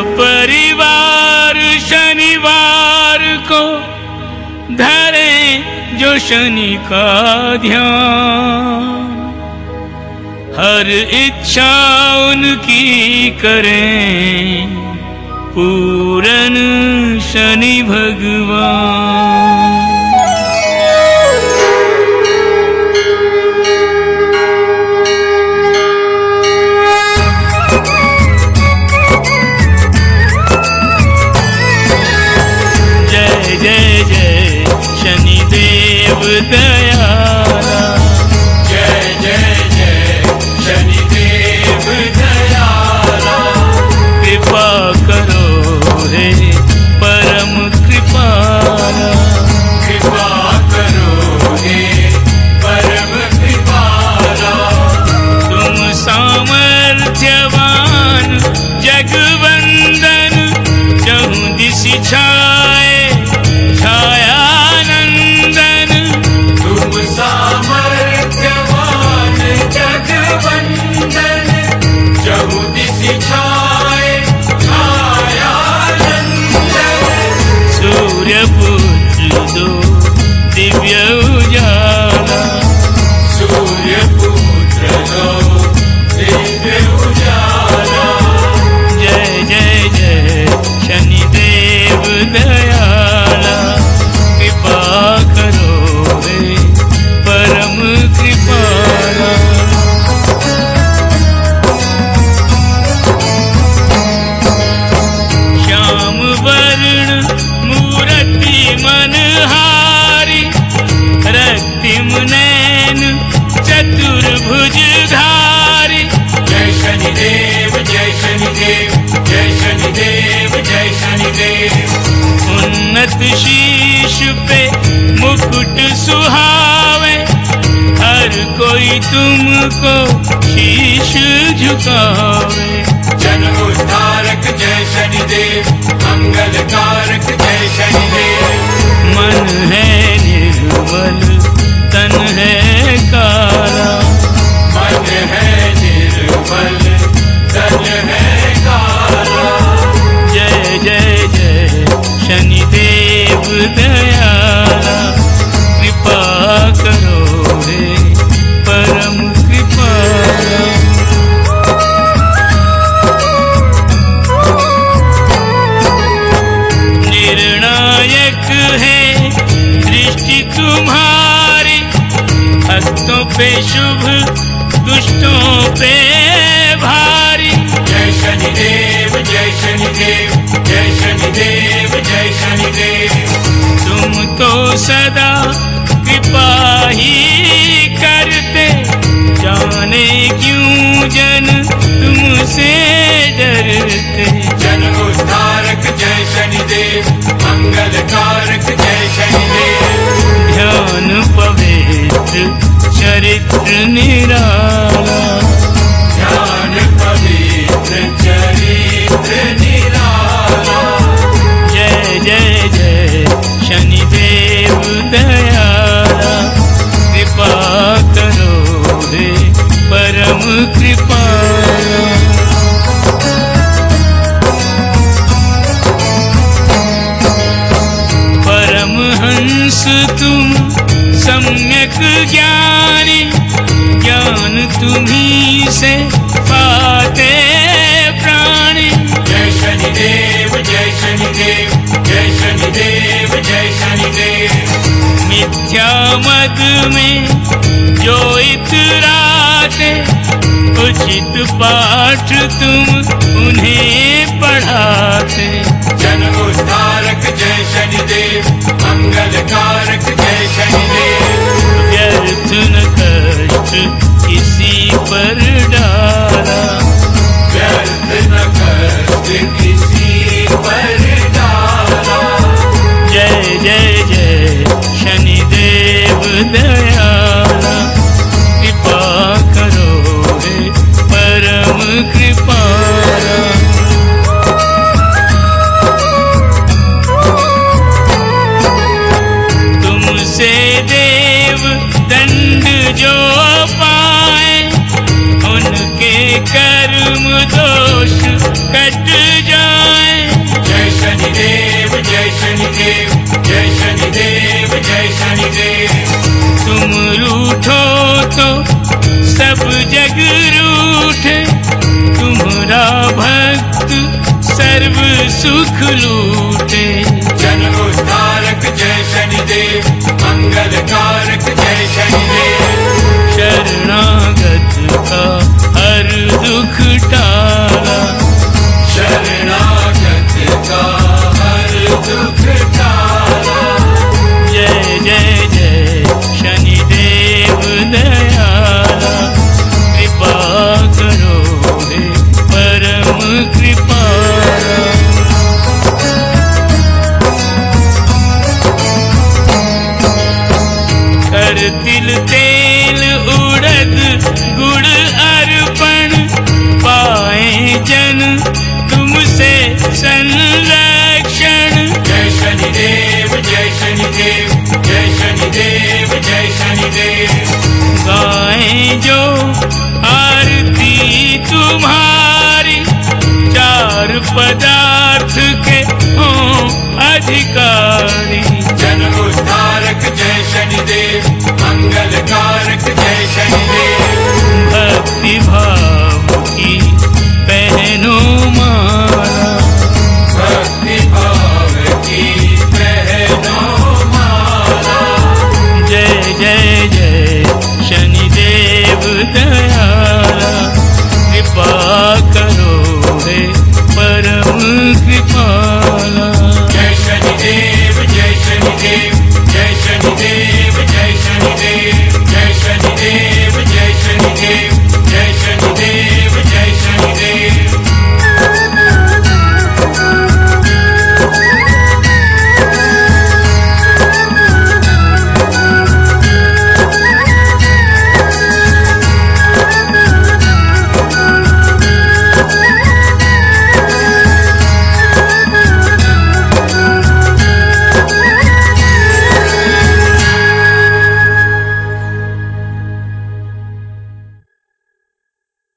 परिवार शनिवार को धरे जो शनि का ध्यान। हर इच्छा उनकी करें पूरन शनि भगवान What तुमको शीश झुकावे। जन उद्धारक जय शनिदेव मंगलकारक जय शनिदेव। मन है निर्मल तन है पे शुभ दुष्टों पे भारी। जय शनिदेव जय शनिदेव जय शनिदेव जय शनिदेव। तुम तो सदा कृपा ही करते। जाने क्यों जन तुमसे तुम सम्यक ज्ञानी ज्ञान तुम्ही से पाते प्राणी। जय शनिदेव जय शनिदेव जय शनिदेव जय शनिदेव। मिथ्या मद में जो इतराते उचित पाठ तुम उन्हें पढ़ाते। जन उद्धारक जय शनिदेव मंगलकारक जय शनिदेव व्यर्थ न कष्ट किसी पर डाला व्यर्थ न कष्ट सुख लूटे। जन उद्धारक जय शनिदेव मंगलकारक जय शनिदेव। शरणागत का हर दुख टाला संरक्षण। जय शनिदेव जय शनिदेव जय शनिदेव जय शनिदेव। गाएं जो आरती तुम्हारी चार पदा